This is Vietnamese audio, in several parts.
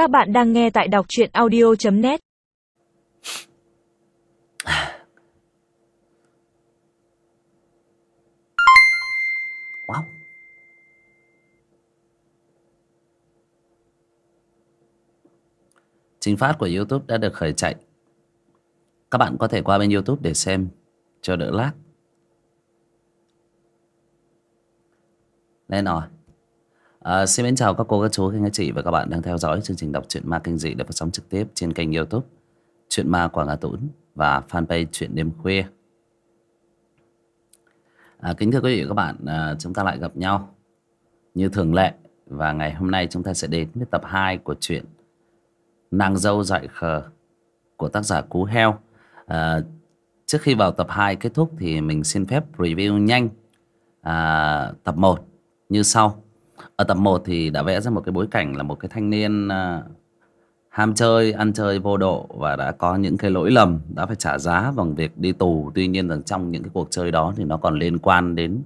Các bạn đang nghe tại đọc truyện audio.net Wow. Trình phát của YouTube đã được khởi chạy. Các bạn có thể qua bên YouTube để xem, cho đỡ lát Lên rồi. À, xin mến chào các cô, các chú, các anh chị và các bạn đang theo dõi chương trình đọc truyện ma kinh dị được phát sóng trực tiếp trên kênh YouTube Chuyện ma Quảng Hà Tũng và fanpage Chuyện đêm khuya. À, kính thưa quý vị và các bạn, à, chúng ta lại gặp nhau như thường lệ và ngày hôm nay chúng ta sẽ đến với tập 2 của truyện Nàng dâu dại khờ của tác giả Cú Heo. À, trước khi vào tập 2 kết thúc thì mình xin phép review nhanh à, tập 1 như sau. Ở tập 1 thì đã vẽ ra một cái bối cảnh là một cái thanh niên à, ham chơi, ăn chơi vô độ và đã có những cái lỗi lầm đã phải trả giá bằng việc đi tù. Tuy nhiên rằng trong những cái cuộc chơi đó thì nó còn liên quan đến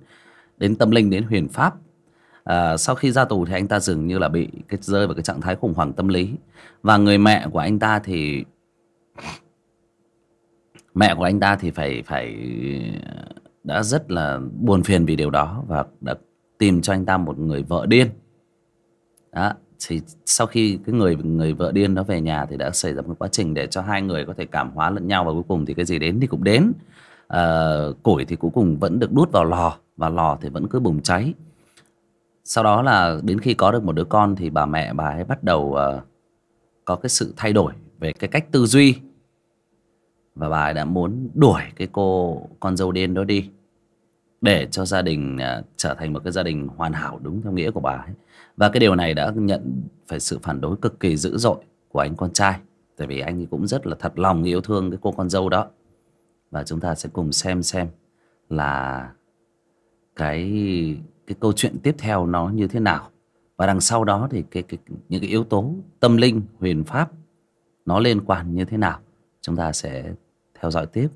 đến tâm linh, đến huyền pháp. À, sau khi ra tù thì anh ta dường như là bị cái rơi vào cái trạng thái khủng hoảng tâm lý và người mẹ của anh ta thì mẹ của anh ta thì phải phải à, đã rất là buồn phiền vì điều đó và đã tìm cho anh ta một người vợ điên. Đó thì sau khi cái người người vợ điên đó về nhà thì đã xảy ra một quá trình để cho hai người có thể cảm hóa lẫn nhau và cuối cùng thì cái gì đến thì cũng đến. À, củi thì cuối cùng vẫn được đút vào lò và lò thì vẫn cứ bùng cháy. Sau đó là đến khi có được một đứa con thì bà mẹ bà ấy bắt đầu uh, có cái sự thay đổi về cái cách tư duy. Và bà ấy đã muốn đuổi cái cô con dâu điên đó đi để cho gia đình à, trở thành một cái gia đình hoàn hảo đúng theo nghĩa của bà ấy. Và cái điều này đã nhận phải sự phản đối cực kỳ dữ dội của anh con trai. Tại vì anh ấy cũng rất là thật lòng yêu thương cái cô con dâu đó. Và chúng ta sẽ cùng xem xem là cái cái câu chuyện tiếp theo nó như thế nào. Và đằng sau đó thì cái, cái những cái yếu tố tâm linh huyền pháp nó liên quan như thế nào. Chúng ta sẽ theo dõi tiếp.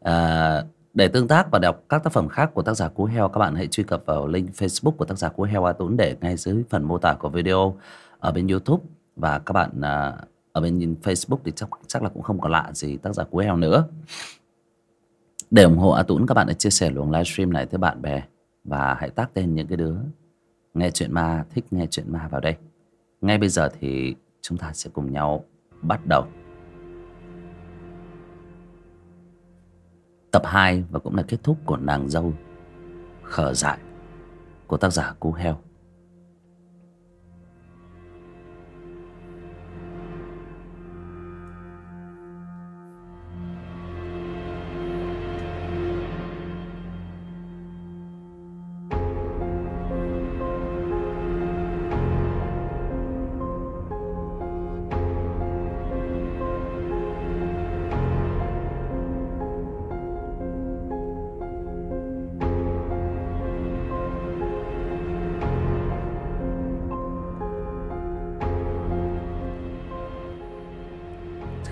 À, để tương tác và đọc các tác phẩm khác của tác giả Cú Heo, các bạn hãy truy cập vào link Facebook của tác giả Cú Heo A Tốn để ngay dưới phần mô tả của video. Ở bên YouTube và các bạn à, ở bên Facebook thì chắc chắc là cũng không còn lạ gì tác giả Cú Heo nữa. Để ủng hộ A Tún các bạn hãy chia sẻ luồng livestream này tới bạn bè và hãy tác tên những cái đứa nghe chuyện ma, thích nghe chuyện ma vào đây. Ngay bây giờ thì chúng ta sẽ cùng nhau bắt đầu. Tập 2 và cũng là kết thúc của nàng dâu khờ dại, của tác giả Cú Heo.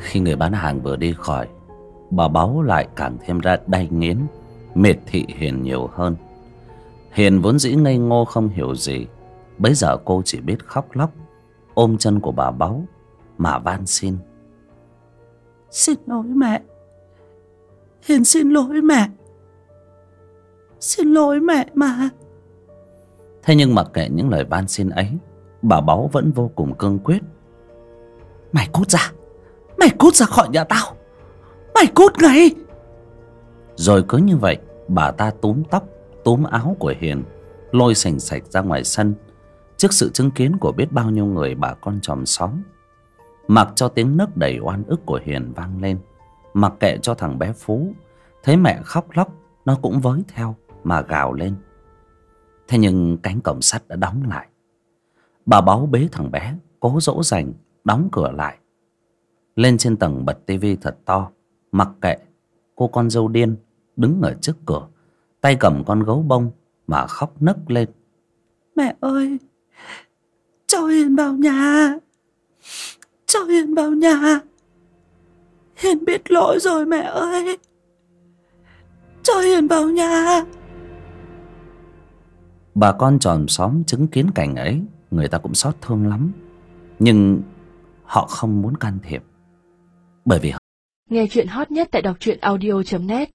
Khi người bán hàng vừa đi khỏi bà báu lại càng thêm ra đay nghiến miệt thị hiền nhiều hơn. Hiền vốn dĩ ngây ngô không hiểu gì bấy giờ cô chỉ biết khóc lóc ôm chân của bà báu mà van xin. Xin lỗi mẹ. Hiền xin lỗi mẹ. Xin lỗi mẹ mà. Thế nhưng mặc kệ những lời van xin ấy bà báu vẫn vô cùng cương quyết. Mày cút ra Mày cút ra khỏi nhà tao. Mày cút ngay. Rồi cứ như vậy, bà ta túm tóc, túm áo của hiền, lôi sành sạch ra ngoài sân. Trước sự chứng kiến của biết bao nhiêu người bà con chòm xóm, mặc cho tiếng nấc đầy oan ức của hiền vang lên, mặc kệ cho thằng bé phú. Thấy mẹ khóc lóc, nó cũng với theo mà gào lên. Thế nhưng cánh cổng sắt đã đóng lại. Bà báu bế thằng bé, cố dỗ dành, đóng cửa lại lên trên tầng bật tivi thật to. Mặc kệ cô con dâu điên đứng ở trước cửa. Tay cầm con gấu bông mà khóc nấc lên. Mẹ ơi Cho Hiền vào nhà. Cho Hiền vào nhà. Hiền biết lỗi rồi mẹ ơi. Cho Hiền vào nhà. Bà con tròm xóm chứng kiến cảnh ấy người ta cũng xót thương lắm. Nhưng họ không muốn can thiệp bởi vì Nghe chuyện hot nhất tại đọc truyện audio.net